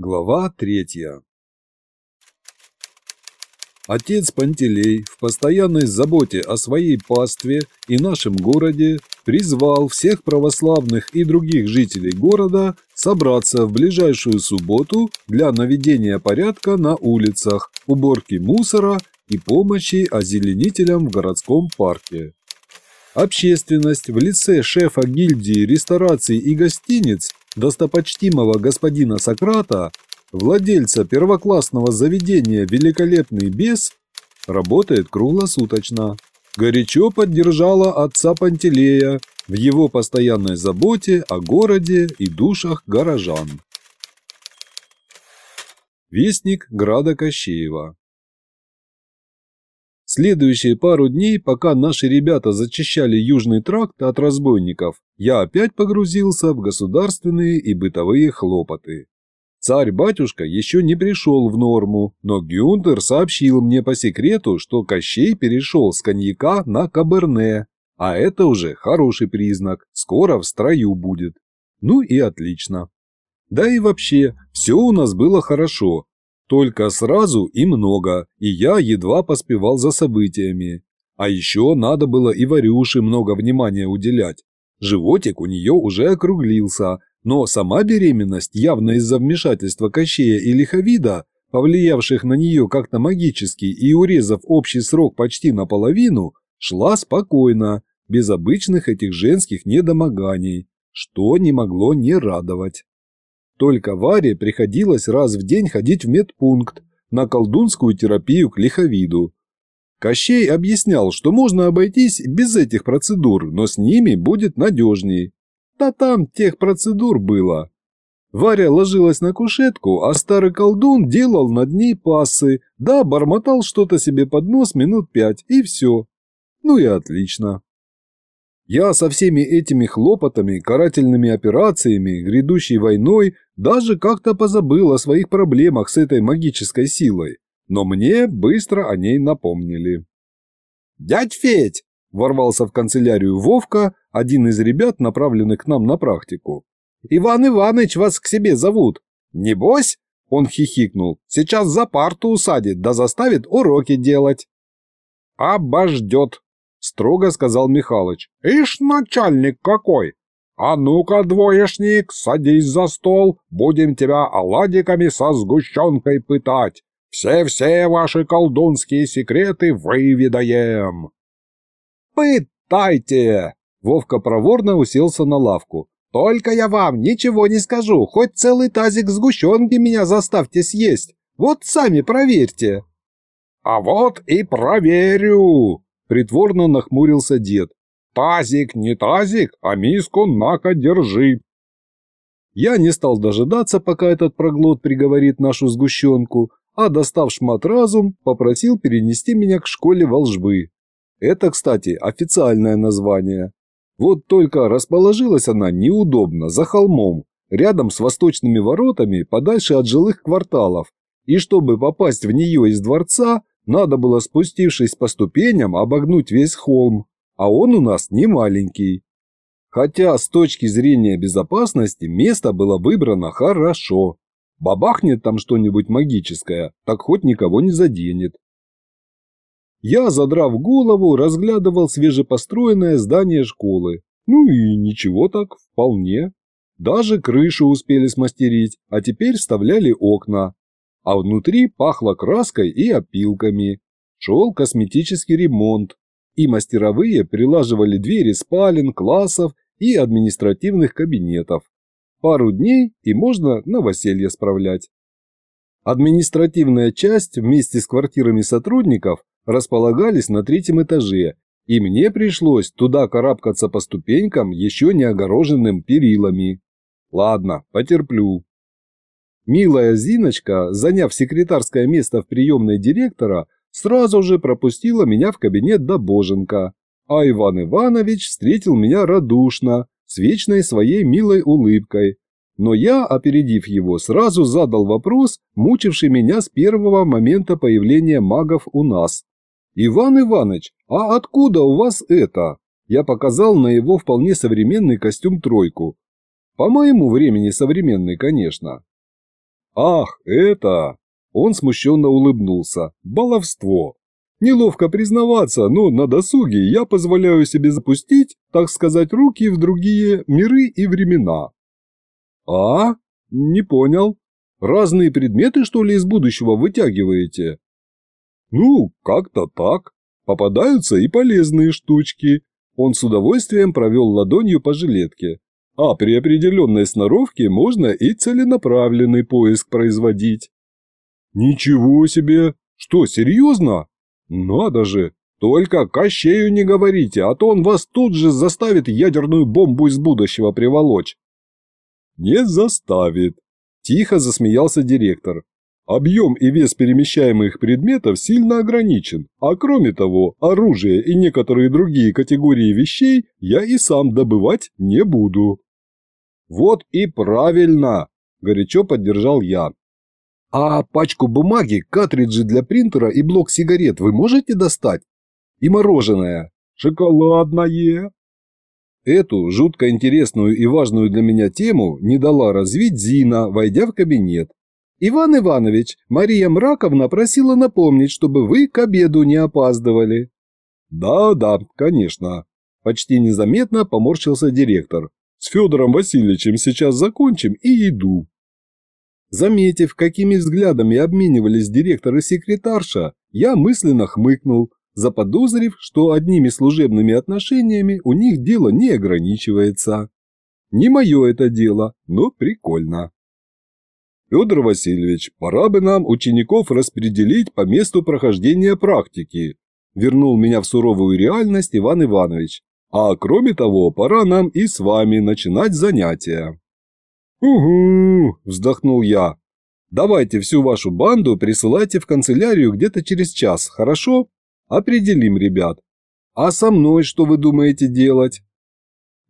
Глава третья. Отец Пантелей в постоянной заботе о своей пастве и нашем городе призвал всех православных и других жителей города собраться в ближайшую субботу для наведения порядка на улицах, уборки мусора и помощи озеленителям в городском парке. Общественность в лице шефа гильдии рестораций и гостиниц достопочтимого господина Сократа, владельца первоклассного заведения «Великолепный бес», работает круглосуточно. Горячо поддержала отца Пантелея в его постоянной заботе о городе и душах горожан. Вестник Града Кощеева Следующие пару дней, пока наши ребята зачищали Южный тракт от разбойников, я опять погрузился в государственные и бытовые хлопоты. Царь-батюшка еще не пришел в норму, но Гюнтер сообщил мне по секрету, что Кощей перешел с коньяка на каберне, а это уже хороший признак, скоро в строю будет. Ну и отлично. Да и вообще, все у нас было хорошо, только сразу и много, и я едва поспевал за событиями. А еще надо было и Варюше много внимания уделять. Животик у нее уже округлился, но сама беременность явно из-за вмешательства Кощея и Лиховида, повлиявших на нее как-то магически и урезав общий срок почти наполовину, шла спокойно, без обычных этих женских недомоганий, что не могло не радовать. Только Варе приходилось раз в день ходить в медпункт на колдунскую терапию к лиховиду. Кощей объяснял, что можно обойтись без этих процедур, но с ними будет надежней. Да там тех процедур было. Варя ложилась на кушетку, а старый колдун делал над ней пасы, да бормотал что-то себе под нос минут пять, и все. Ну и отлично. Я со всеми этими хлопотами, карательными операциями, грядущей войной даже как-то позабыл о своих проблемах с этой магической силой. Но мне быстро о ней напомнили. «Дядь Федь!» – ворвался в канцелярию Вовка, один из ребят, направленных к нам на практику. «Иван Иваныч вас к себе зовут. Небось?» – он хихикнул. «Сейчас за парту усадит, да заставит уроки делать». «Обождет!» строго сказал Михалыч. «Ишь, начальник какой! А ну-ка, двоечник, садись за стол, будем тебя оладиками со сгущенкой пытать. Все-все ваши колдунские секреты выведаем!» «Пытайте!» Вовка проворно уселся на лавку. «Только я вам ничего не скажу, хоть целый тазик сгущенки меня заставьте съесть. Вот сами проверьте». «А вот и проверю!» Притворно нахмурился дед. «Тазик, не тазик, а миску на-ка держи!» Я не стал дожидаться, пока этот проглот приговорит нашу сгущенку, а, достав шмат разум, попросил перенести меня к школе волжбы. Это, кстати, официальное название. Вот только расположилась она неудобно, за холмом, рядом с восточными воротами, подальше от жилых кварталов, и чтобы попасть в нее из дворца, надо было, спустившись по ступеням, обогнуть весь холм, а он у нас не маленький. Хотя с точки зрения безопасности место было выбрано хорошо. Бабахнет там что-нибудь магическое, так хоть никого не заденет. Я, задрав голову, разглядывал свежепостроенное здание школы. Ну и ничего так, вполне. Даже крышу успели смастерить, а теперь вставляли окна а внутри пахло краской и опилками. Шел косметический ремонт, и мастеровые прилаживали двери спален, классов и административных кабинетов. Пару дней и можно новоселье справлять. Административная часть вместе с квартирами сотрудников располагались на третьем этаже, и мне пришлось туда карабкаться по ступенькам, еще не огороженным перилами. Ладно, потерплю. Милая Зиночка, заняв секретарское место в приемной директора, сразу же пропустила меня в кабинет до Боженко. А Иван Иванович встретил меня радушно, с вечной своей милой улыбкой. Но я, опередив его, сразу задал вопрос, мучивший меня с первого момента появления магов у нас. «Иван Иванович, а откуда у вас это?» Я показал на его вполне современный костюм «тройку». По моему времени современный, конечно. «Ах, это...» Он смущенно улыбнулся. «Баловство!» Неловко признаваться, но на досуге я позволяю себе запустить, так сказать, руки в другие миры и времена. А? Не понял. Разные предметы, что ли, из будущего вытягиваете? Ну, как-то так. Попадаются и полезные штучки. Он с удовольствием провел ладонью по жилетке а при определенной сноровке можно и целенаправленный поиск производить. Ничего себе! Что, серьезно? Надо же! Только Кощею не говорите, а то он вас тут же заставит ядерную бомбу из будущего приволочь. Не заставит. Тихо засмеялся директор. Объем и вес перемещаемых предметов сильно ограничен, а кроме того, оружие и некоторые другие категории вещей я и сам добывать не буду. «Вот и правильно!» – горячо поддержал я. «А пачку бумаги, картриджи для принтера и блок сигарет вы можете достать? И мороженое? Шоколадное?» Эту жутко интересную и важную для меня тему не дала развить Зина, войдя в кабинет. «Иван Иванович, Мария Мраковна просила напомнить, чтобы вы к обеду не опаздывали». «Да-да, конечно», – почти незаметно поморщился директор. С Федором Васильевичем сейчас закончим и иду». Заметив, какими взглядами обменивались директор и секретарша, я мысленно хмыкнул, заподозрив, что одними служебными отношениями у них дело не ограничивается. Не мое это дело, но прикольно. Федор Васильевич, пора бы нам учеников распределить по месту прохождения практики. Вернул меня в суровую реальность Иван Иванович, а кроме того, пора нам и с вами начинать занятия». «Угу», – вздохнул я. «Давайте всю вашу банду присылайте в канцелярию где-то через час, хорошо? Определим ребят. А со мной что вы думаете делать?»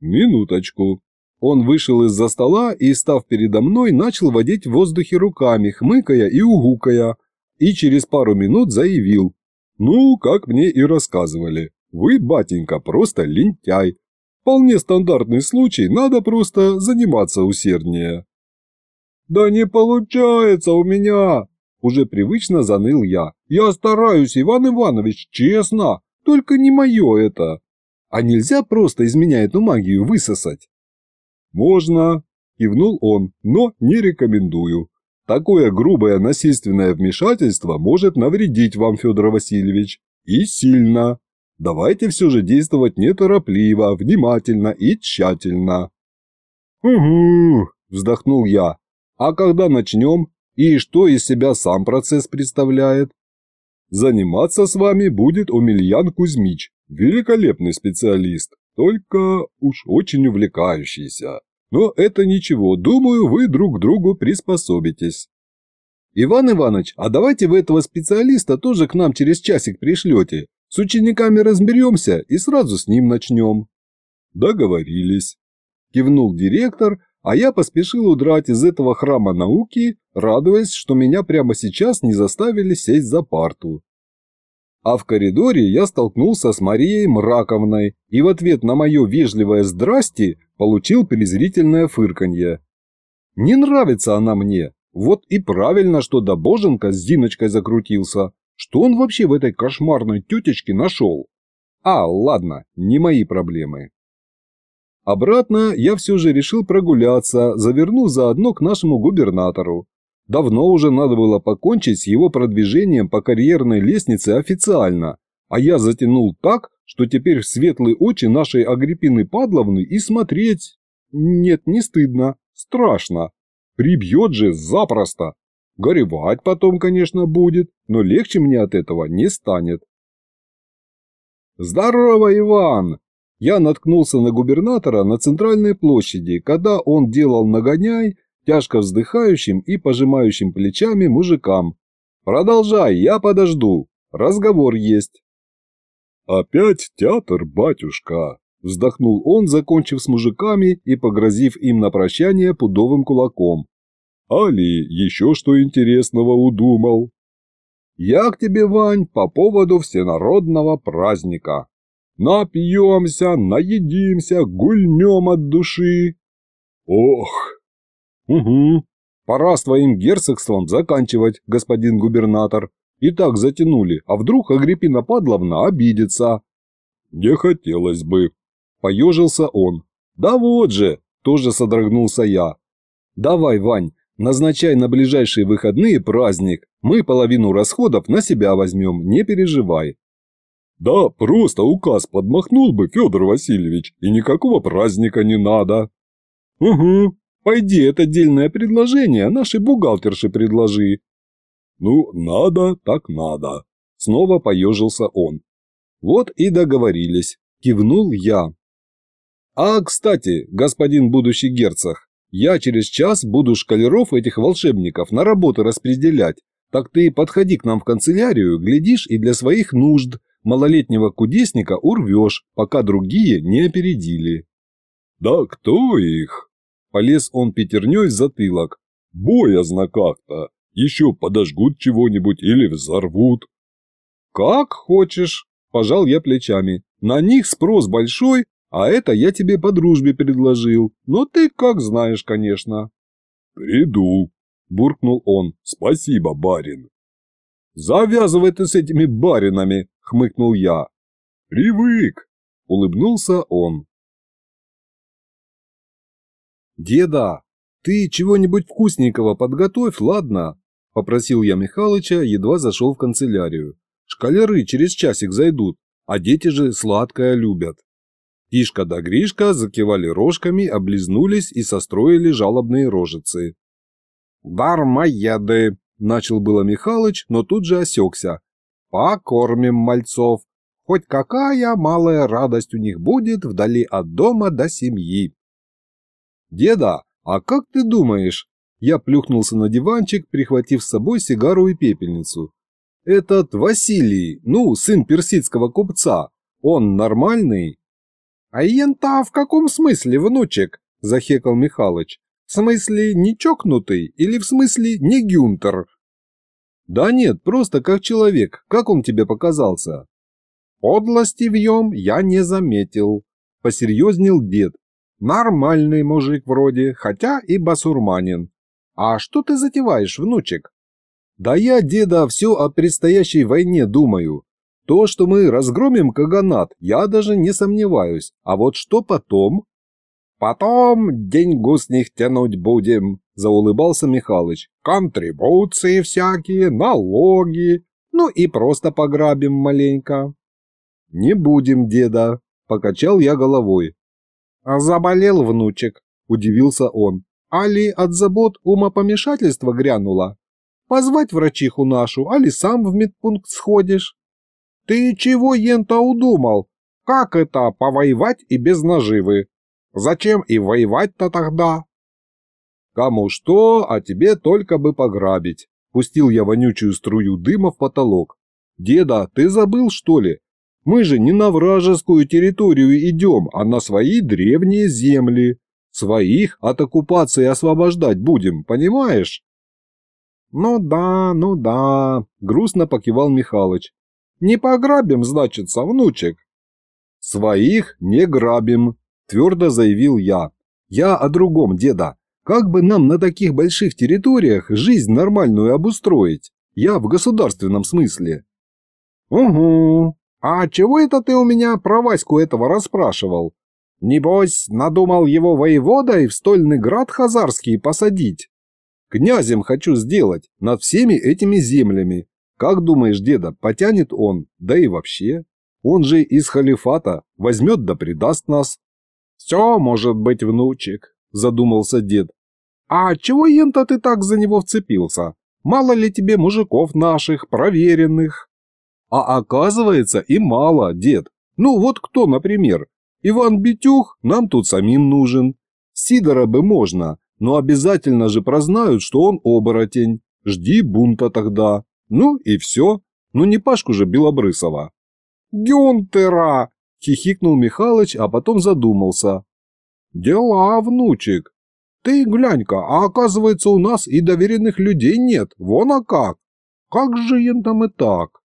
«Минуточку». Он вышел из-за стола и, став передо мной, начал водить в воздухе руками, хмыкая и угукая, и через пару минут заявил. «Ну, как мне и рассказывали. Вы, батенька, просто лентяй. Вполне стандартный случай, надо просто заниматься усерднее. Да не получается у меня, уже привычно заныл я. Я стараюсь, Иван Иванович, честно, только не мое это. А нельзя просто из меня эту магию высосать? Можно, кивнул он, но не рекомендую. Такое грубое насильственное вмешательство может навредить вам, Федор Васильевич, и сильно. Давайте все же действовать неторопливо, внимательно и тщательно. «Угу», – вздохнул я. «А когда начнем? И что из себя сам процесс представляет?» «Заниматься с вами будет Омельян Кузьмич, великолепный специалист, только уж очень увлекающийся. Но это ничего, думаю, вы друг к другу приспособитесь». «Иван Иванович, а давайте вы этого специалиста тоже к нам через часик пришлете. С учениками разберемся и сразу с ним начнем». «Договорились», – кивнул директор, а я поспешил удрать из этого храма науки, радуясь, что меня прямо сейчас не заставили сесть за парту. А в коридоре я столкнулся с Марией Мраковной и в ответ на мое вежливое «здрасти» получил презрительное фырканье. «Не нравится она мне, вот и правильно, что Добоженко с Зиночкой закрутился. Что он вообще в этой кошмарной тетечке нашел? А, ладно, не мои проблемы. Обратно я все же решил прогуляться, завернув заодно к нашему губернатору. Давно уже надо было покончить с его продвижением по карьерной лестнице официально, а я затянул так, что теперь в светлые очи нашей Агриппины Падловны и смотреть... Нет, не стыдно, страшно. Прибьет же запросто. Горевать потом, конечно, будет, но легче мне от этого не станет. «Здорово, Иван!» Я наткнулся на губернатора на центральной площади, когда он делал нагоняй тяжко вздыхающим и пожимающим плечами мужикам. «Продолжай, я подожду. Разговор есть». «Опять театр, батюшка!» – вздохнул он, закончив с мужиками и погрозив им на прощание пудовым кулаком. Али еще что интересного удумал. Я к тебе, Вань, по поводу всенародного праздника. Напьемся, наедимся, гульнем от души. Ох! Угу. Пора с твоим герцогством заканчивать, господин губернатор. И так затянули, а вдруг Агриппина Падловна обидится? Не хотелось бы. Поежился он. Да вот же, тоже содрогнулся я. Давай, Вань, Назначай на ближайшие выходные праздник. Мы половину расходов на себя возьмем, не переживай. Да, просто указ подмахнул бы, Федор Васильевич, и никакого праздника не надо. Угу, пойди это отдельное предложение нашей бухгалтерши предложи. Ну, надо так надо. Снова поежился он. Вот и договорились, кивнул я. А, кстати, господин будущий герцог, я через час буду шкалеров этих волшебников на работу распределять. Так ты подходи к нам в канцелярию, глядишь, и для своих нужд малолетнего кудесника урвешь, пока другие не опередили». «Да кто их?» – полез он пятерней в затылок. «Боязно как-то. Еще подожгут чего-нибудь или взорвут». «Как хочешь», – пожал я плечами. «На них спрос большой, а это я тебе по дружбе предложил, но ты как знаешь, конечно». «Приду», – буркнул он. «Спасибо, барин». «Завязывай ты с этими баринами», – хмыкнул я. «Привык», – улыбнулся он. «Деда, ты чего-нибудь вкусненького подготовь, ладно?» – попросил я Михалыча, едва зашел в канцелярию. «Шкалеры через часик зайдут, а дети же сладкое любят». Ишка да Гришка закивали рожками, облизнулись и состроили жалобные рожицы. «Дармоеды!» – начал было Михалыч, но тут же осекся. «Покормим мальцов. Хоть какая малая радость у них будет вдали от дома до семьи!» «Деда, а как ты думаешь?» Я плюхнулся на диванчик, прихватив с собой сигару и пепельницу. «Этот Василий, ну, сын персидского купца, он нормальный?» «А ента в каком смысле, внучек?» – захекал Михалыч. «В смысле не чокнутый или в смысле не Гюнтер?» «Да нет, просто как человек. Как он тебе показался?» «Подлости в ем я не заметил», – посерьезнел дед. «Нормальный мужик вроде, хотя и басурманин. А что ты затеваешь, внучек?» «Да я, деда, все о предстоящей войне думаю. То, что мы разгромим Каганат, я даже не сомневаюсь. А вот что потом? Потом деньгу с них тянуть будем, заулыбался Михалыч. Контрибуции всякие, налоги. Ну и просто пограбим маленько. Не будем, деда, покачал я головой. А заболел внучек, удивился он. Али от забот ума помешательства грянула. Позвать врачиху нашу, али сам в медпункт сходишь. Ты чего, Йента, удумал? Как это, повоевать и без наживы? Зачем и воевать-то тогда? Кому что, а тебе только бы пограбить. Пустил я вонючую струю дыма в потолок. Деда, ты забыл, что ли? Мы же не на вражескую территорию идем, а на свои древние земли. Своих от оккупации освобождать будем, понимаешь? Ну да, ну да, грустно покивал Михалыч. Не пограбим, значит, внучек. Своих не грабим, твердо заявил я. Я о другом, деда. Как бы нам на таких больших территориях жизнь нормальную обустроить? Я в государственном смысле. Угу. А чего это ты у меня про Ваську этого расспрашивал? Небось, надумал его воеводой в стольный град хазарский посадить. Князем хочу сделать над всеми этими землями, как думаешь, деда, потянет он, да и вообще? Он же из халифата возьмет да предаст нас». «Все может быть, внучек», – задумался дед. «А чего, Ента, ты так за него вцепился? Мало ли тебе мужиков наших, проверенных?» «А оказывается, и мало, дед. Ну вот кто, например? Иван Битюх нам тут самим нужен. Сидора бы можно, но обязательно же прознают, что он оборотень. Жди бунта тогда». Ну и все. Ну не Пашку же Белобрысова. «Гюнтера!» – хихикнул Михалыч, а потом задумался. «Дела, внучек. Ты глянь-ка, а оказывается у нас и доверенных людей нет, вон а как. Как же им там и так?»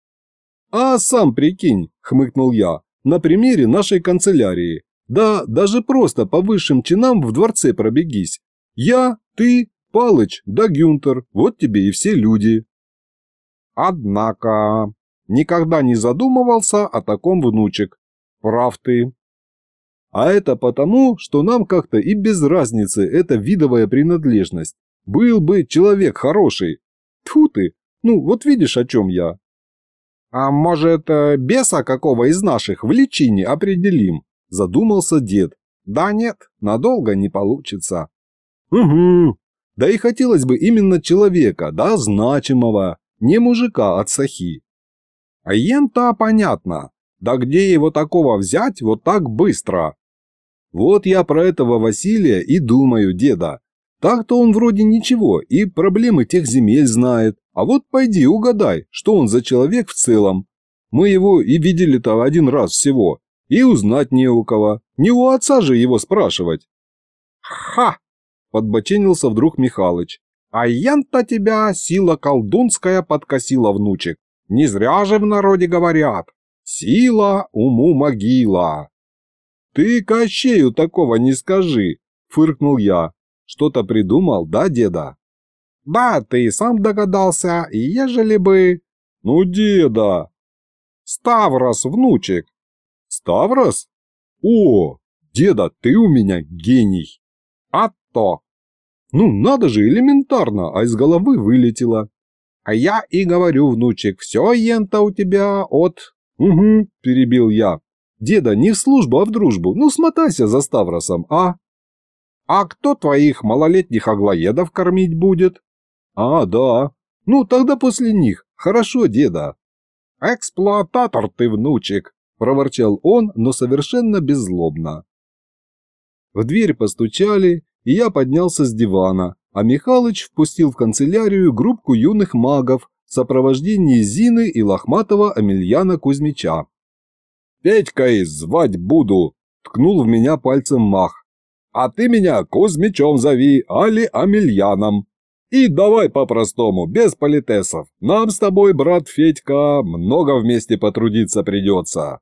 «А сам прикинь», – хмыкнул я, – «на примере нашей канцелярии. Да даже просто по высшим чинам в дворце пробегись. Я, ты, Палыч да Гюнтер, вот тебе и все люди». Однако, никогда не задумывался о таком внучек. Прав ты. А это потому, что нам как-то и без разницы эта видовая принадлежность. Был бы человек хороший. Тьфу ты, ну вот видишь, о чем я. А может, э, беса какого из наших в личине определим? Задумался дед. Да нет, надолго не получится. Угу. Да и хотелось бы именно человека, да, значимого, не мужика от сахи. А Йен-то а понятно, да где его такого взять вот так быстро? Вот я про этого Василия и думаю, деда. Так-то он вроде ничего и проблемы тех земель знает. А вот пойди угадай, что он за человек в целом. Мы его и видели-то один раз всего. И узнать не у кого. Не у отца же его спрашивать. Ха! Подбоченился вдруг Михалыч. А ян-то тебя сила колдунская подкосила, внучек. Не зря же в народе говорят. Сила уму могила. Ты Кощею такого не скажи, фыркнул я. Что-то придумал, да, деда? Да, ты и сам догадался, ежели бы... Ну, деда! Ставрос, внучек. Ставрос? О, деда, ты у меня гений. А то! Ну, надо же, элементарно, а из головы вылетело. А я и говорю, внучек, все, ента, у тебя от... Угу, перебил я. Деда, не в службу, а в дружбу. Ну, смотайся за Ставросом, а? А кто твоих малолетних аглоедов кормить будет? А, да. Ну, тогда после них. Хорошо, деда. Эксплуататор ты, внучек, проворчал он, но совершенно беззлобно. В дверь постучали, и я поднялся с дивана, а Михалыч впустил в канцелярию группку юных магов в сопровождении Зины и лохматого Амельяна Кузьмича. «Петькой звать буду!» – ткнул в меня пальцем мах. «А ты меня Кузьмичом зови, али Амельяном!» «И давай по-простому, без политесов. Нам с тобой, брат Федька, много вместе потрудиться придется».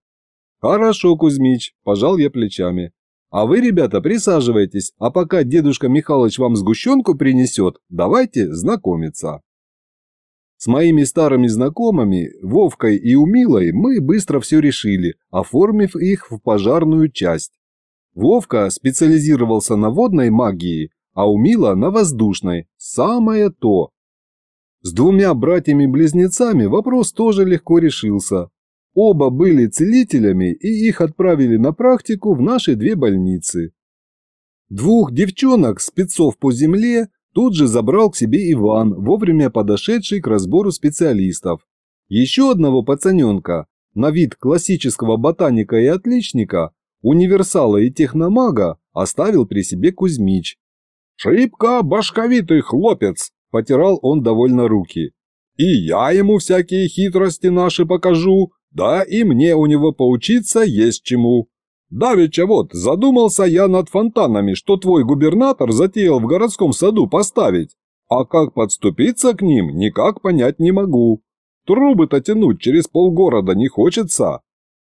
«Хорошо, Кузьмич», – пожал я плечами. А вы, ребята, присаживайтесь, а пока дедушка Михалыч вам сгущенку принесет, давайте знакомиться. С моими старыми знакомыми, Вовкой и Умилой, мы быстро все решили, оформив их в пожарную часть. Вовка специализировался на водной магии, а Умила на воздушной, самое то. С двумя братьями-близнецами вопрос тоже легко решился. Оба были целителями, и их отправили на практику в наши две больницы. Двух девчонок, спецов по земле, тут же забрал к себе Иван, вовремя подошедший к разбору специалистов. Еще одного пацаненка, на вид классического ботаника и отличника, универсала и техномага, оставил при себе Кузьмич. «Шибко башковитый хлопец!» – потирал он довольно руки. «И я ему всякие хитрости наши покажу, да и мне у него поучиться есть чему. Давеча вот, задумался я над фонтанами, что твой губернатор затеял в городском саду поставить. А как подступиться к ним, никак понять не могу. Трубы-то тянуть через полгорода не хочется.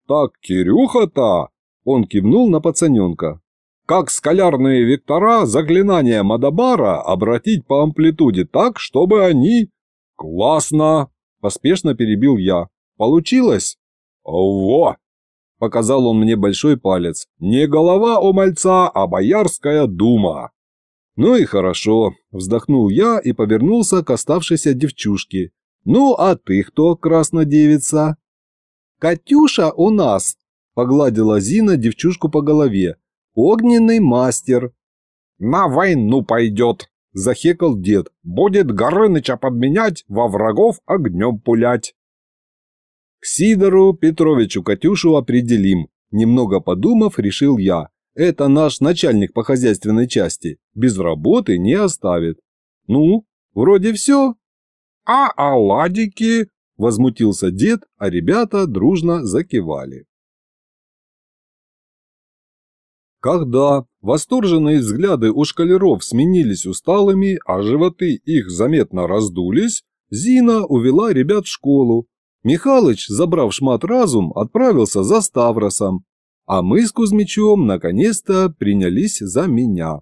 Так Кирюха-то... Он кивнул на пацаненка. Как скалярные вектора заклинания Мадабара обратить по амплитуде так, чтобы они... Классно! Поспешно перебил я. Получилось?» «Во!» – показал он мне большой палец. «Не голова у мальца, а Боярская дума!» «Ну и хорошо», – вздохнул я и повернулся к оставшейся девчушке. «Ну а ты кто, краснодевица?» «Катюша у нас», – погладила Зина девчушку по голове. «Огненный мастер». «На войну пойдет», – захекал дед. «Будет Горыныча подменять, во врагов огнем пулять». К Сидору Петровичу Катюшу определим. Немного подумав, решил я. Это наш начальник по хозяйственной части. Без работы не оставит. Ну, вроде все. А оладики? Возмутился дед, а ребята дружно закивали. Когда восторженные взгляды у шкалеров сменились усталыми, а животы их заметно раздулись, Зина увела ребят в школу, Михалыч, забрав шмат разум, отправился за Ставросом, а мы с Кузьмичом наконец-то принялись за меня.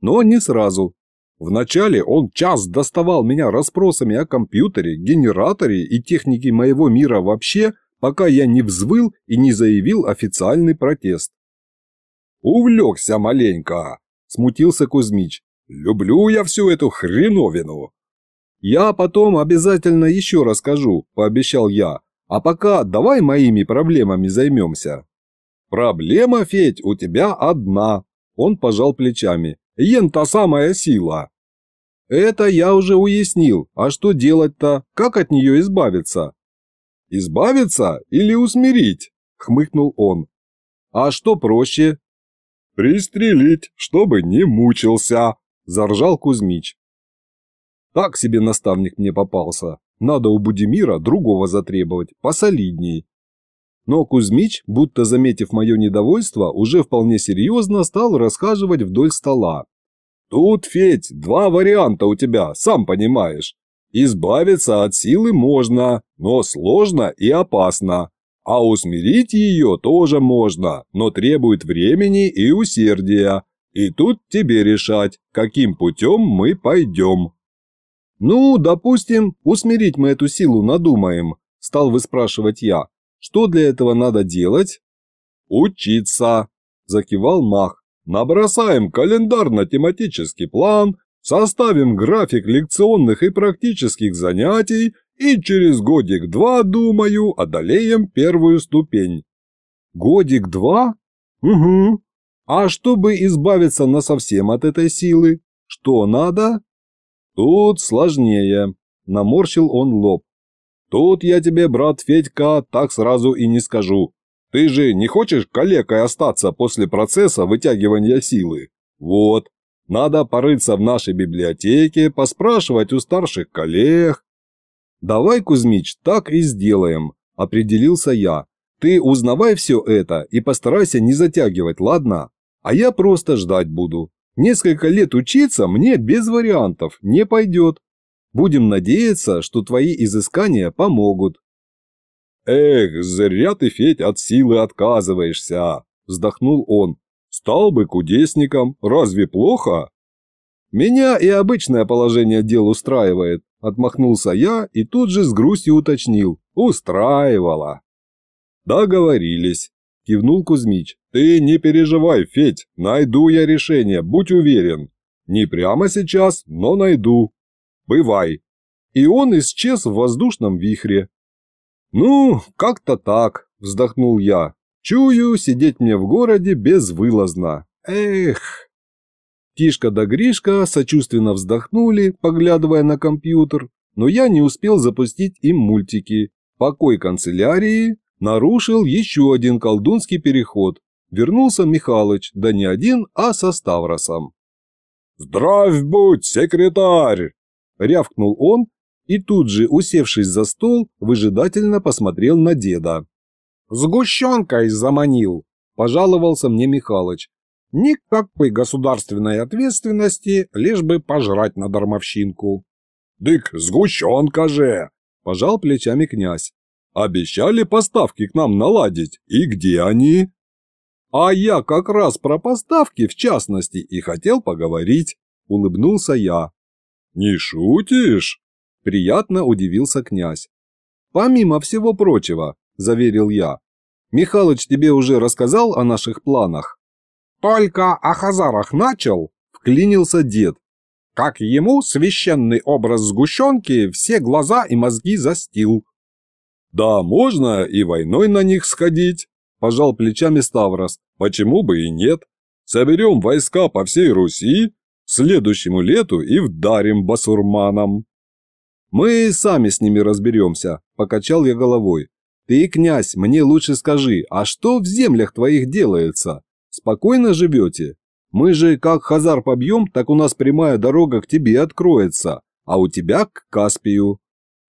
Но не сразу. Вначале он час доставал меня расспросами о компьютере, генераторе и технике моего мира вообще, пока я не взвыл и не заявил официальный протест. «Увлекся маленько», – смутился Кузьмич. «Люблю я всю эту хреновину. «Я потом обязательно еще расскажу», – пообещал я. «А пока давай моими проблемами займемся». «Проблема, Федь, у тебя одна», – он пожал плечами. «Ен та самая сила». «Это я уже уяснил. А что делать-то? Как от нее избавиться?» «Избавиться или усмирить?» – хмыкнул он. «А что проще?» «Пристрелить, чтобы не мучился», – заржал Кузьмич. Так себе наставник мне попался. Надо у Будимира другого затребовать, посолидней. Но Кузьмич, будто заметив мое недовольство, уже вполне серьезно стал расхаживать вдоль стола. «Тут, Федь, два варианта у тебя, сам понимаешь. Избавиться от силы можно, но сложно и опасно. А усмирить ее тоже можно, но требует времени и усердия. И тут тебе решать, каким путем мы пойдем». «Ну, допустим, усмирить мы эту силу надумаем», – стал выспрашивать я. «Что для этого надо делать?» «Учиться», – закивал Мах. «Набросаем календарно-тематический план, составим график лекционных и практических занятий и через годик-два, думаю, одолеем первую ступень». «Годик-два? Угу. А чтобы избавиться насовсем от этой силы, что надо?» «Тут сложнее», – наморщил он лоб. «Тут я тебе, брат Федька, так сразу и не скажу. Ты же не хочешь калекой остаться после процесса вытягивания силы? Вот, надо порыться в нашей библиотеке, поспрашивать у старших коллег». «Давай, Кузьмич, так и сделаем», – определился я. «Ты узнавай все это и постарайся не затягивать, ладно? А я просто ждать буду». Несколько лет учиться мне без вариантов не пойдет. Будем надеяться, что твои изыскания помогут». «Эх, зря ты, Федь, от силы отказываешься!» – вздохнул он. «Стал бы кудесником, разве плохо?» «Меня и обычное положение дел устраивает», – отмахнулся я и тут же с грустью уточнил. «Устраивало». Договорились. – кивнул Кузьмич. «Ты не переживай, Федь, найду я решение, будь уверен. Не прямо сейчас, но найду. Бывай». И он исчез в воздушном вихре. «Ну, как-то так», – вздохнул я. «Чую, сидеть мне в городе безвылазно. Эх!» Тишка да Гришка сочувственно вздохнули, поглядывая на компьютер, но я не успел запустить им мультики. Покой канцелярии, нарушил еще один колдунский переход. Вернулся Михалыч, да не один, а со Ставросом. «Здравь будь, секретарь!» – рявкнул он и тут же, усевшись за стол, выжидательно посмотрел на деда. «Сгущенкой заманил!» – пожаловался мне Михалыч. «Никакой государственной ответственности, лишь бы пожрать на дармовщинку». «Дык, сгущенка же!» – пожал плечами князь. Обещали поставки к нам наладить, и где они? А я как раз про поставки, в частности, и хотел поговорить, улыбнулся я. Не шутишь? Приятно удивился князь. Помимо всего прочего, заверил я. Михалыч тебе уже рассказал о наших планах? Только о хазарах начал, вклинился дед. Как ему священный образ сгущенки все глаза и мозги застил. Да, можно и войной на них сходить, пожал плечами Ставрос, почему бы и нет. Соберем войска по всей Руси, следующему лету и вдарим басурманам. Мы сами с ними разберемся, покачал я головой. Ты, князь, мне лучше скажи, а что в землях твоих делается? Спокойно живете? Мы же как хазар побьем, так у нас прямая дорога к тебе откроется, а у тебя к Каспию.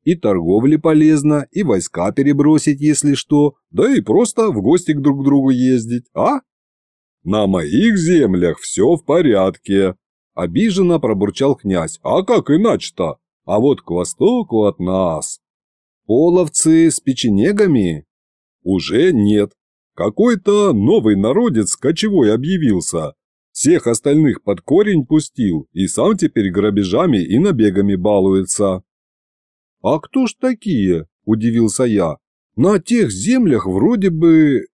И торговле полезно, и войска перебросить, если что, да и просто в гости к друг другу ездить, а? На моих землях все в порядке. Обиженно пробурчал князь. А как иначе-то? А вот к востоку от нас. Половцы с печенегами? Уже нет. Какой-то новый народец кочевой объявился. Всех остальных под корень пустил и сам теперь грабежами и набегами балуется. «А кто ж такие?» – удивился я. «На тех землях вроде бы...»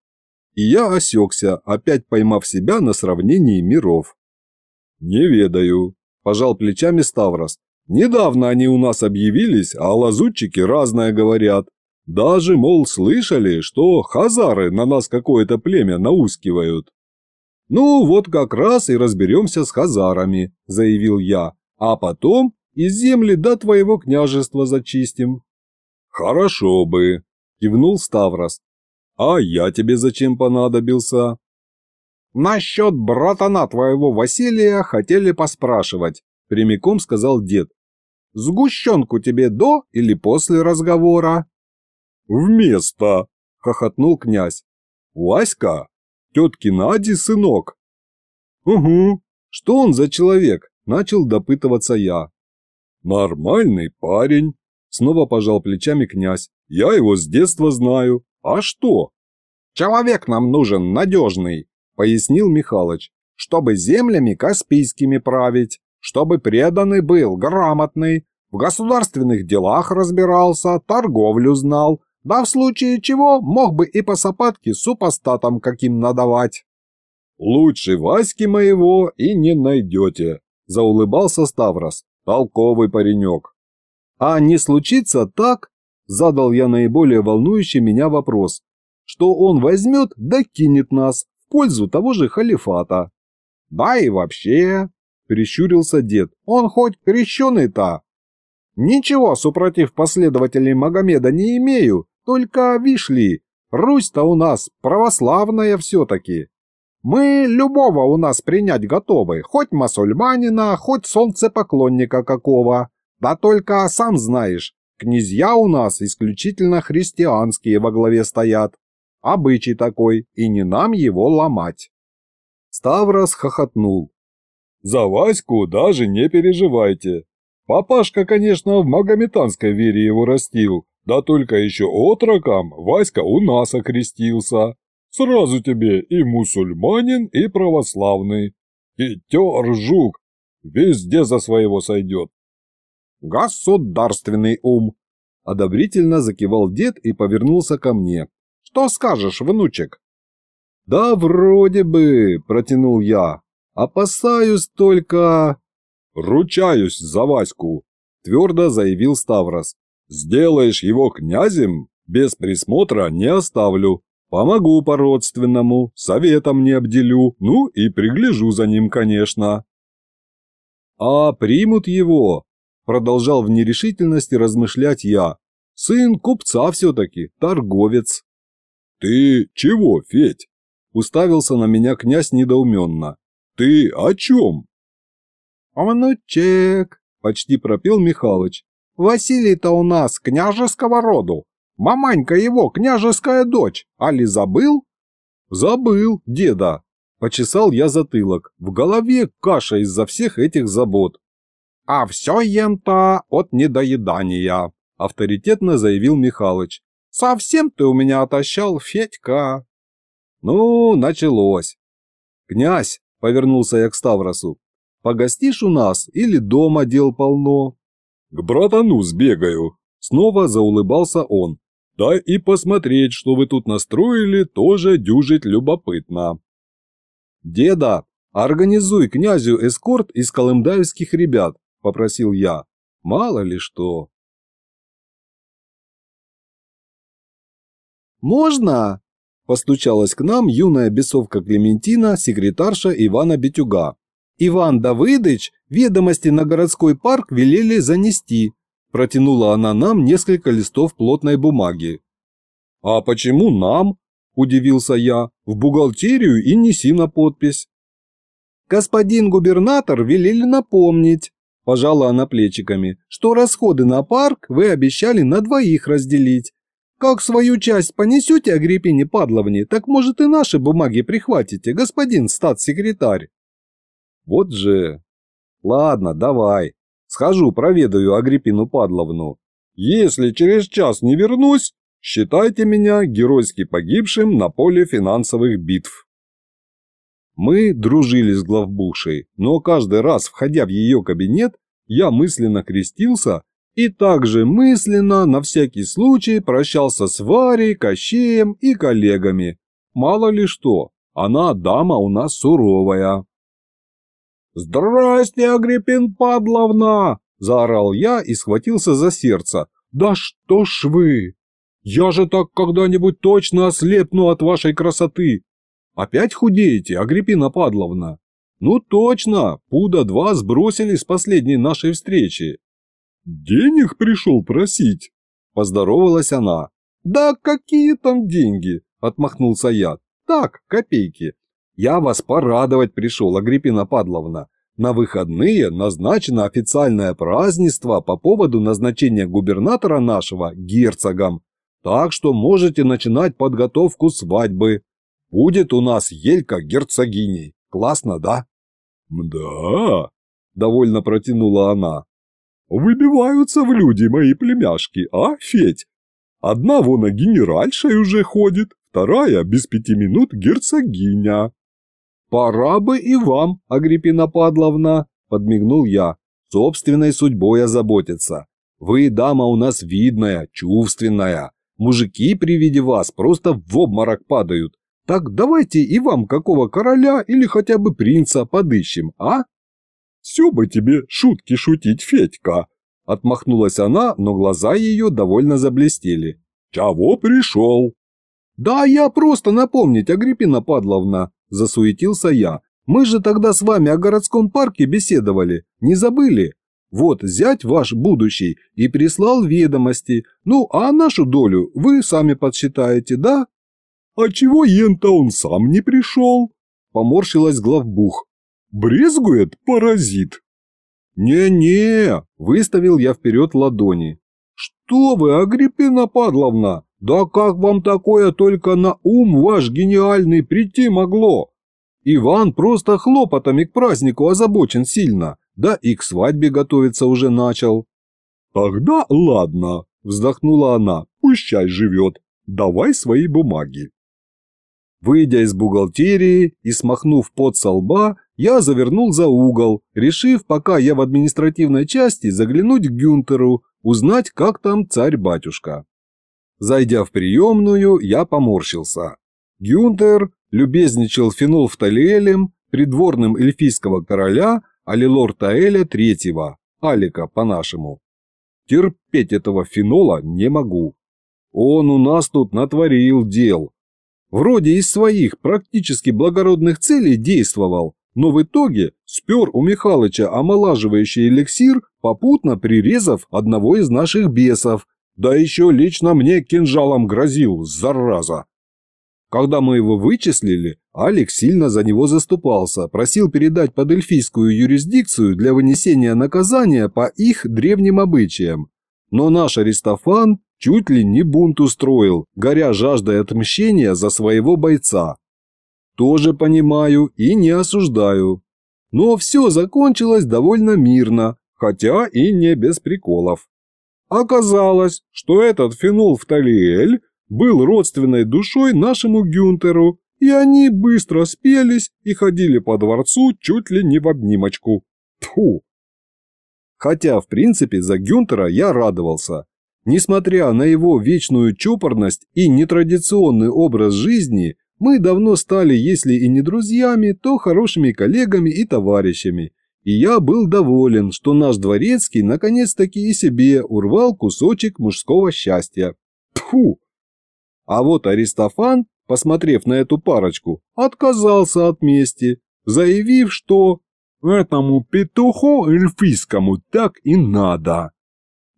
И я осекся, опять поймав себя на сравнении миров. «Не ведаю», – пожал плечами Ставрос. «Недавно они у нас объявились, а лазутчики разное говорят. Даже, мол, слышали, что хазары на нас какое-то племя наускивают». «Ну, вот как раз и разберемся с хазарами», – заявил я. «А потом и земли до твоего княжества зачистим». «Хорошо бы», – кивнул Ставрос. «А я тебе зачем понадобился?» «Насчет братана твоего Василия хотели поспрашивать», – прямиком сказал дед. «Сгущенку тебе до или после разговора?» «Вместо», – хохотнул князь. «Васька? Тетки Нади сынок?» «Угу. Что он за человек?» – начал допытываться я. «Нормальный парень», – снова пожал плечами князь. «Я его с детства знаю. А что?» «Человек нам нужен надежный», – пояснил Михалыч, «чтобы землями Каспийскими править, чтобы преданный был, грамотный, в государственных делах разбирался, торговлю знал, да в случае чего мог бы и по сапатке супостатам каким надавать». «Лучше Васьки моего и не найдете», – заулыбался Ставрос. Толковый паренек. А не случится так, задал я наиболее волнующий меня вопрос, что он возьмет да кинет нас в пользу того же халифата. Да и вообще, прищурился дед, он хоть крещеный-то. Ничего, супротив последователей Магомеда не имею, только вишли, Русь-то у нас православная все-таки. Мы любого у нас принять готовы, хоть мусульманина, хоть солнцепоклонника какого. Да только, сам знаешь, князья у нас исключительно христианские во главе стоят. Обычай такой, и не нам его ломать. Ставрос хохотнул. «За Ваську даже не переживайте. Папашка, конечно, в магометанской вере его растил, да только еще отроком Васька у нас окрестился. Сразу тебе и мусульманин, и православный. Хитер жук, везде за своего сойдет. Государственный ум. Одобрительно закивал дед и повернулся ко мне. Что скажешь, внучек? Да вроде бы, протянул я. Опасаюсь только... Ручаюсь за Ваську, твердо заявил Ставрос. Сделаешь его князем, без присмотра не оставлю. Помогу по-родственному, советом не обделю, ну и пригляжу за ним, конечно. А примут его, продолжал в нерешительности размышлять я. Сын купца все-таки, торговец. Ты чего, Федь? Уставился на меня князь недоуменно. Ты о чем? Внучек, почти пропел Михалыч. Василий-то у нас княжеского роду. Маманька его, княжеская дочь, али забыл?» «Забыл, деда!» – почесал я затылок. В голове каша из-за всех этих забот. «А все ем-то от недоедания», – авторитетно заявил Михалыч. «Совсем ты у меня отощал, Федька!» «Ну, началось!» «Князь!» – повернулся я к Ставросу. «Погостишь у нас или дома дел полно?» «К братану сбегаю!» – снова заулыбался он. Да и посмотреть, что вы тут настроили, тоже дюжить любопытно. «Деда, организуй князю эскорт из колымдаевских ребят», – попросил я. «Мало ли что». «Можно?» – постучалась к нам юная бесовка Клементина, секретарша Ивана Битюга. «Иван Давыдыч ведомости на городской парк велели занести. Протянула она нам несколько листов плотной бумаги. «А почему нам?» – удивился я. «В бухгалтерию и неси на подпись». «Господин губернатор велели напомнить», – пожала она плечиками, «что расходы на парк вы обещали на двоих разделить. Как свою часть понесете Агриппине Падловне, так, может, и наши бумаги прихватите, господин статс-секретарь». «Вот же...» «Ладно, давай», Схожу, проведаю Агриппину Падловну. Если через час не вернусь, считайте меня геройски погибшим на поле финансовых битв. Мы дружили с Главбушей, но каждый раз, входя в ее кабинет, я мысленно крестился и также мысленно на всякий случай прощался с Варей, Кощеем и коллегами. Мало ли что, она дама у нас суровая. «Здрасте, Агриппин Падловна!» – заорал я и схватился за сердце. «Да что ж вы! Я же так когда-нибудь точно ослепну от вашей красоты! Опять худеете, Агриппина Падловна?» «Ну точно, пуда два сбросили с последней нашей встречи». «Денег пришел просить», – поздоровалась она. «Да какие там деньги?» – отмахнулся я. «Так, копейки. Я вас порадовать пришел, Агриппина Падловна. На выходные назначено официальное празднество по поводу назначения губернатора нашего герцогом. Так что можете начинать подготовку свадьбы. Будет у нас Елька герцогиней. Классно, да? Да. – довольно протянула она. «Выбиваются в люди мои племяшки, а, Федь? Одна вон генеральшей уже ходит, вторая без пяти минут герцогиня. «Пора бы и вам, Агриппина Падловна», – подмигнул я, – «собственной судьбой озаботиться. Вы, дама, у нас видная, чувственная. Мужики при виде вас просто в обморок падают. Так давайте и вам какого короля или хотя бы принца подыщем, а?» «Все бы тебе шутки шутить, Федька!» Отмахнулась она, но глаза ее довольно заблестели. «Чего пришел?» «Да я просто напомнить, Агриппина Падловна!» – засуетился я. «Мы же тогда с вами о городском парке беседовали, не забыли? Вот зять ваш будущий и прислал ведомости, ну а нашу долю вы сами подсчитаете, да?» «А чего ента он сам не пришел?» – поморщилась главбух. «Брезгует паразит!» «Не-не!» – выставил я вперед ладони. «Что вы, Агриппина Падловна!» Да как вам такое только на ум ваш гениальный прийти могло? Иван просто хлопотами к празднику озабочен сильно, да и к свадьбе готовиться уже начал. Тогда ладно, вздохнула она, пущай живет, давай свои бумаги. Выйдя из бухгалтерии и смахнув пот со лба, я завернул за угол, решив, пока я в административной части, заглянуть к Гюнтеру, узнать, как там царь-батюшка. Зайдя в приемную, я поморщился. Гюнтер любезничал Фенолф Талиэлем, придворным эльфийского короля Алилор Таэля III, Алика по-нашему. Терпеть этого Фенола не могу. Он у нас тут натворил дел. Вроде из своих практически благородных целей действовал, но в итоге спер у Михалыча омолаживающий эликсир, попутно прирезав одного из наших бесов да еще лично мне кинжалом грозил, зараза. Когда мы его вычислили, Алекс сильно за него заступался, просил передать под эльфийскую юрисдикцию для вынесения наказания по их древним обычаям. Но наш Аристофан чуть ли не бунт устроил, горя жаждой отмщения за своего бойца. Тоже понимаю и не осуждаю. Но все закончилось довольно мирно, хотя и не без приколов. Оказалось, что этот фенолфталиэль был родственной душой нашему Гюнтеру, и они быстро спелись и ходили по дворцу чуть ли не в обнимочку. Тьфу! Хотя, в принципе, за Гюнтера я радовался. Несмотря на его вечную чопорность и нетрадиционный образ жизни, мы давно стали, если и не друзьями, то хорошими коллегами и товарищами, и я был доволен, что наш дворецкий наконец-таки и себе урвал кусочек мужского счастья. Тьфу! А вот Аристофан, посмотрев на эту парочку, отказался от мести, заявив, что «этому петуху эльфийскому так и надо».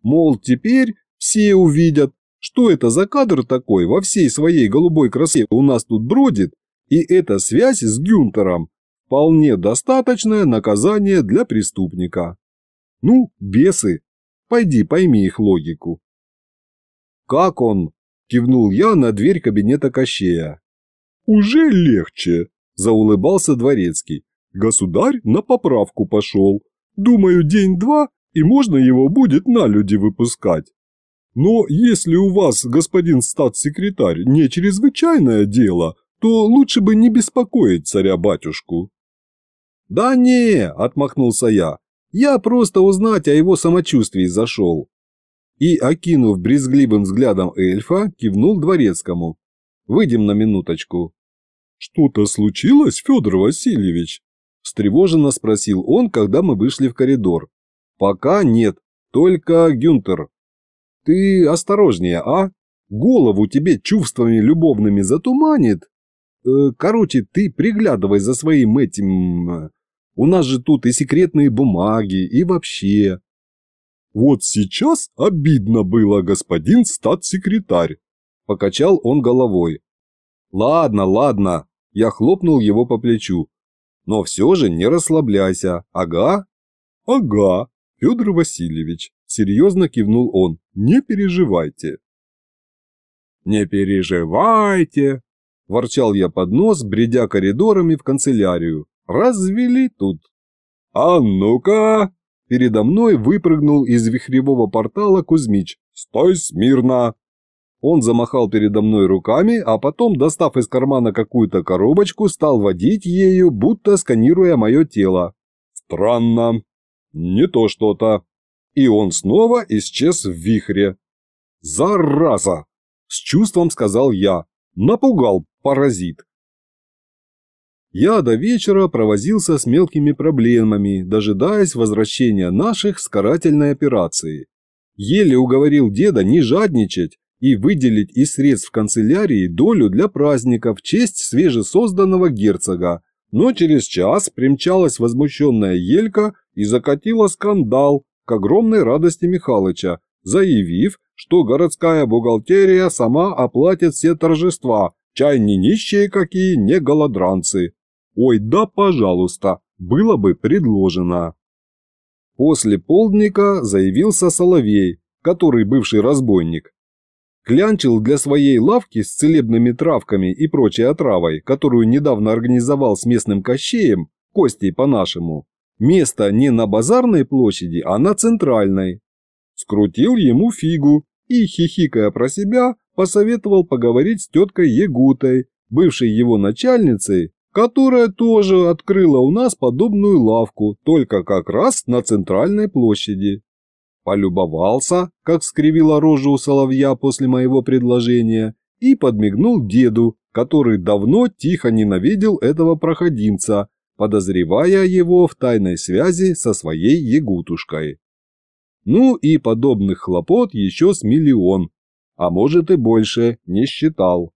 Мол, теперь все увидят, что это за кадр такой во всей своей голубой красе у нас тут бродит, и эта связь с Гюнтером вполне достаточное наказание для преступника. Ну, бесы, пойди пойми их логику. «Как он?» – кивнул я на дверь кабинета Кощея. «Уже легче», – заулыбался Дворецкий. «Государь на поправку пошел. Думаю, день-два, и можно его будет на люди выпускать. Но если у вас, господин статс-секретарь, не чрезвычайное дело, то лучше бы не беспокоить царя-батюшку». «Да не!» – отмахнулся я. «Я просто узнать о его самочувствии зашел». И, окинув брезгливым взглядом эльфа, кивнул дворецкому. «Выйдем на минуточку». «Что-то случилось, Федор Васильевич?» – встревоженно спросил он, когда мы вышли в коридор. «Пока нет, только Гюнтер». «Ты осторожнее, а? Голову тебе чувствами любовными затуманит?» «Э, короче, ты приглядывай за своим этим э, у нас же тут и секретные бумаги, и вообще. Вот сейчас обидно было, господин статс-секретарь. Покачал он головой. Ладно, ладно. Я хлопнул его по плечу. Но все же не расслабляйся, ага? Ага, Федор Васильевич. Серьезно кивнул он. Не переживайте. «Не переживайте!» – ворчал я под нос, бредя коридорами в канцелярию развели тут. «А ну-ка!» Передо мной выпрыгнул из вихревого портала Кузьмич. «Стой смирно!» Он замахал передо мной руками, а потом, достав из кармана какую-то коробочку, стал водить ею, будто сканируя мое тело. «Странно. Не то что-то». И он снова исчез в вихре. «Зараза!» – с чувством сказал я. «Напугал, паразит!» Я до вечера провозился с мелкими проблемами, дожидаясь возвращения наших с карательной операции. Еле уговорил деда не жадничать и выделить из средств канцелярии долю для праздника в честь свежесозданного герцога. Но через час примчалась возмущенная Елька и закатила скандал к огромной радости Михалыча, заявив, что городская бухгалтерия сама оплатит все торжества, чай не нищие какие, не голодранцы. Ой, да пожалуйста, было бы предложено. После полдника заявился Соловей, который бывший разбойник. Клянчил для своей лавки с целебными травками и прочей отравой, которую недавно организовал с местным кощеем, Костей по-нашему. Место не на базарной площади, а на центральной. Скрутил ему фигу и, хихикая про себя, посоветовал поговорить с теткой Ягутой, бывшей его начальницей, которая тоже открыла у нас подобную лавку, только как раз на центральной площади. Полюбовался, как скривила рожу у соловья после моего предложения, и подмигнул деду, который давно тихо ненавидел этого проходимца, подозревая его в тайной связи со своей ягутушкой. Ну и подобных хлопот еще с миллион, а может и больше, не считал.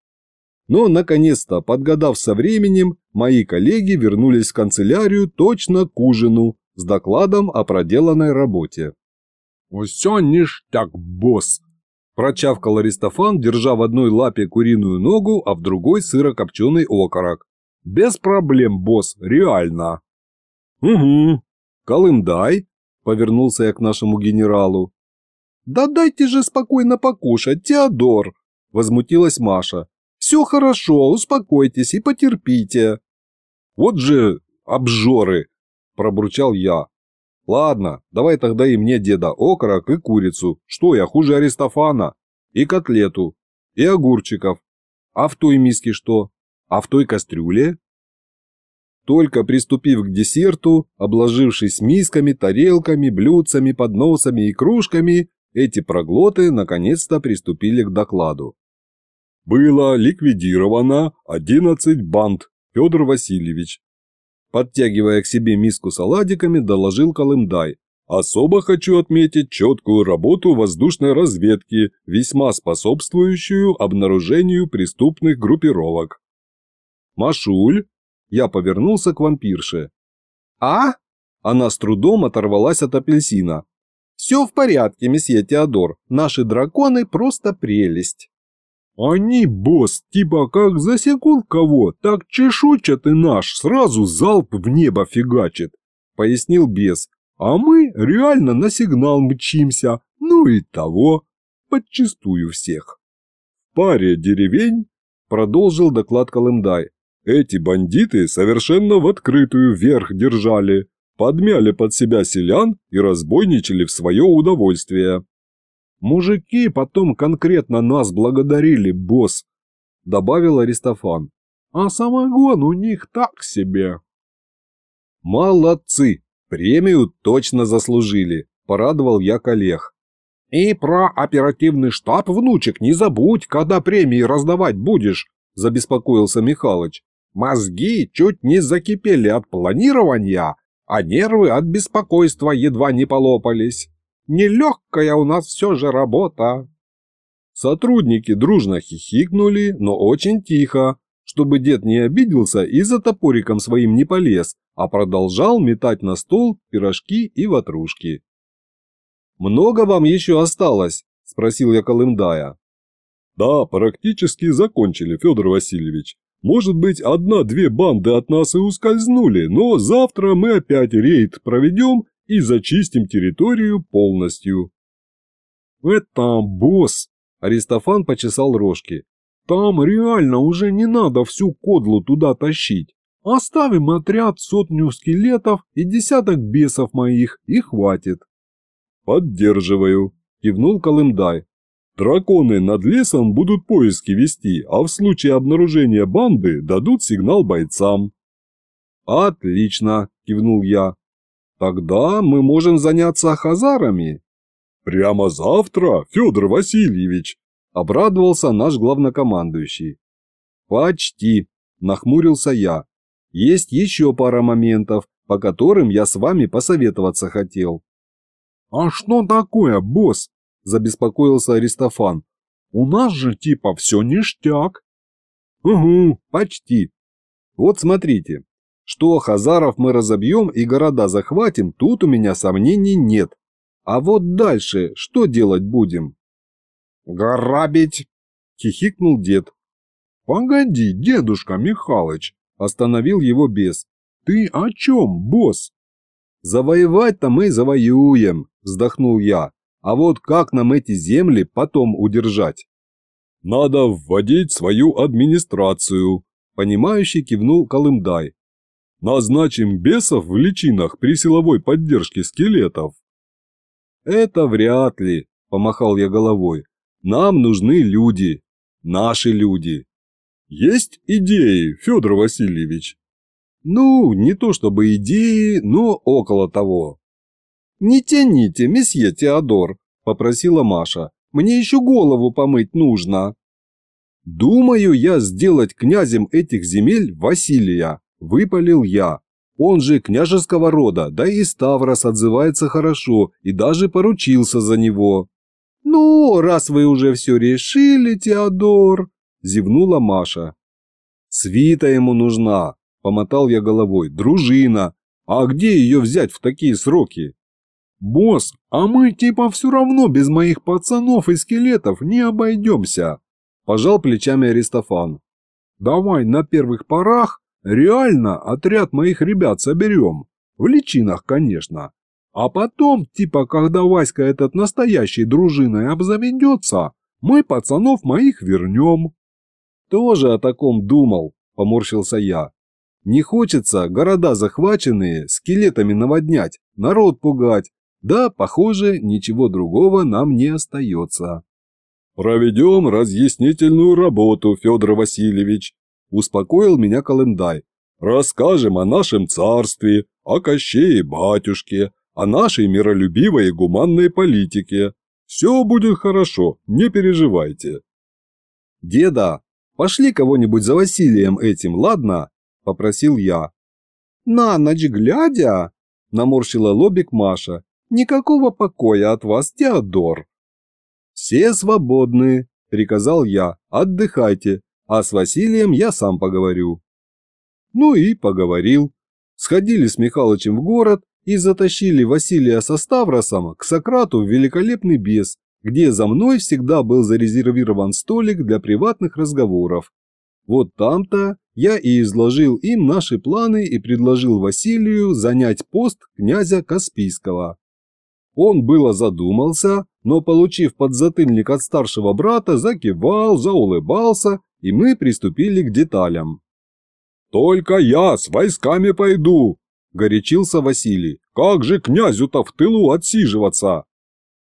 Но, наконец-то, подгадав со временем, мои коллеги вернулись в канцелярию точно к ужину с докладом о проделанной работе. «Все ништяк, босс!» Прочавкал Аристофан, держа в одной лапе куриную ногу, а в другой сырокопченый окорок. «Без проблем, босс, реально!» «Угу, Колымдай!» – повернулся я к нашему генералу. «Да дайте же спокойно покушать, Теодор!» – возмутилась Маша. Все хорошо, успокойтесь и потерпите». «Вот же обжоры!» – пробурчал я. «Ладно, давай тогда и мне, деда, окорок и курицу. Что я, хуже Аристофана? И котлету. И огурчиков. А в той миске что? А в той кастрюле?» Только приступив к десерту, обложившись мисками, тарелками, блюдцами, подносами и кружками, эти проглоты наконец-то приступили к докладу было ликвидировано 11 банд, Федор Васильевич. Подтягивая к себе миску с оладиками, доложил Колымдай. Особо хочу отметить четкую работу воздушной разведки, весьма способствующую обнаружению преступных группировок. «Машуль?» Я повернулся к вампирше. «А?» Она с трудом оторвалась от апельсина. «Все в порядке, месье Теодор. Наши драконы просто прелесть». Они, босс, типа как засекут кого, так чешучат и наш сразу залп в небо фигачит, пояснил бес. А мы реально на сигнал мчимся, ну и того, подчистую всех. В паре деревень, продолжил доклад Колымдай, эти бандиты совершенно в открытую вверх держали, подмяли под себя селян и разбойничали в свое удовольствие. Мужики потом конкретно нас благодарили, босс, добавил Аристофан. А самогон у них так себе. Молодцы, премию точно заслужили, порадовал я коллег. И про оперативный штаб, внучек, не забудь, когда премии раздавать будешь, забеспокоился Михалыч. Мозги чуть не закипели от планирования, а нервы от беспокойства едва не полопались. Нелегкая у нас все же работа. Сотрудники дружно хихикнули, но очень тихо, чтобы дед не обиделся и за топориком своим не полез, а продолжал метать на стол пирожки и ватрушки. «Много вам еще осталось?» – спросил я Колымдая. «Да, практически закончили, Федор Васильевич. Может быть, одна-две банды от нас и ускользнули, но завтра мы опять рейд проведем и зачистим территорию полностью. Это босс! Аристофан почесал рожки. Там реально уже не надо всю кодлу туда тащить. Оставим отряд сотню скелетов и десяток бесов моих, и хватит. Поддерживаю, кивнул Колымдай. Драконы над лесом будут поиски вести, а в случае обнаружения банды дадут сигнал бойцам. «Отлично!» – кивнул я. Тогда мы можем заняться хазарами. Прямо завтра, Федор Васильевич, обрадовался наш главнокомандующий. Почти, нахмурился я. Есть еще пара моментов, по которым я с вами посоветоваться хотел. А что такое, босс? Забеспокоился Аристофан. У нас же типа все ништяк. Угу, почти. Вот смотрите, что Хазаров мы разобьем и города захватим, тут у меня сомнений нет. А вот дальше что делать будем? Грабить! Хихикнул дед. Погоди, дедушка Михалыч, остановил его бес. Ты о чем, босс? Завоевать-то мы завоюем, вздохнул я. А вот как нам эти земли потом удержать? Надо вводить свою администрацию, понимающий кивнул Колымдай. Назначим бесов в личинах при силовой поддержке скелетов. Это вряд ли, помахал я головой. Нам нужны люди. Наши люди. Есть идеи, Федор Васильевич? Ну, не то чтобы идеи, но около того. Не тяните, месье Теодор, попросила Маша. Мне еще голову помыть нужно. Думаю я сделать князем этих земель Василия, Выпалил я. Он же княжеского рода, да и Ставрос отзывается хорошо и даже поручился за него. «Ну, раз вы уже все решили, Теодор», – зевнула Маша. «Свита ему нужна», – помотал я головой, – «дружина. А где ее взять в такие сроки?» «Босс, а мы типа все равно без моих пацанов и скелетов не обойдемся», – пожал плечами Аристофан. «Давай на первых порах Реально отряд моих ребят соберем. В личинах, конечно. А потом, типа, когда Васька этот настоящий дружиной обзаведется, мы пацанов моих вернем. Тоже о таком думал, поморщился я. Не хочется города захваченные скелетами наводнять, народ пугать. Да, похоже, ничего другого нам не остается. Проведем разъяснительную работу, Федор Васильевич, – успокоил меня Колымдай. «Расскажем о нашем царстве, о Кощее батюшке, о нашей миролюбивой и гуманной политике. Все будет хорошо, не переживайте». «Деда, пошли кого-нибудь за Василием этим, ладно?» – попросил я. «На ночь глядя?» – наморщила лобик Маша. «Никакого покоя от вас, Теодор!» «Все свободны!» – приказал я. «Отдыхайте, а с Василием я сам поговорю. Ну и поговорил. Сходили с Михалычем в город и затащили Василия со Ставросом к Сократу в великолепный бес, где за мной всегда был зарезервирован столик для приватных разговоров. Вот там-то я и изложил им наши планы и предложил Василию занять пост князя Каспийского. Он было задумался, но, получив подзатыльник от старшего брата, закивал, заулыбался и мы приступили к деталям. «Только я с войсками пойду!» – горячился Василий. «Как же князю-то в тылу отсиживаться?»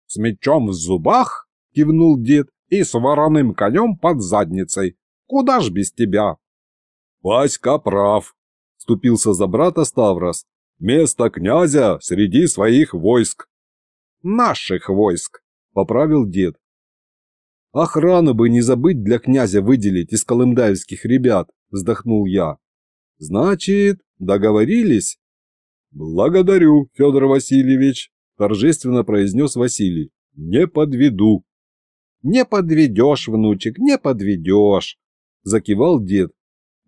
«С мечом в зубах?» – кивнул дед. «И с вороным конем под задницей. Куда ж без тебя?» «Васька прав», – вступился за брата Ставрос. «Место князя среди своих войск». «Наших войск», – поправил дед. «Охрану бы не забыть для князя выделить из колымдаевских ребят», – вздохнул я. «Значит, договорились?» «Благодарю, Федор Васильевич», – торжественно произнес Василий. «Не подведу». «Не подведешь, внучек, не подведешь», – закивал дед.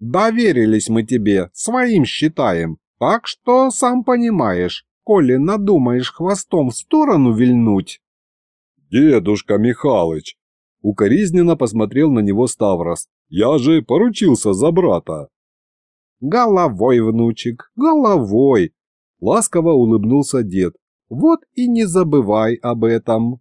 «Доверились мы тебе, своим считаем, так что сам понимаешь, коли надумаешь хвостом в сторону вильнуть». «Дедушка Михалыч, Укоризненно посмотрел на него Ставрос. «Я же поручился за брата!» «Головой, внучек, головой!» Ласково улыбнулся дед. «Вот и не забывай об этом!»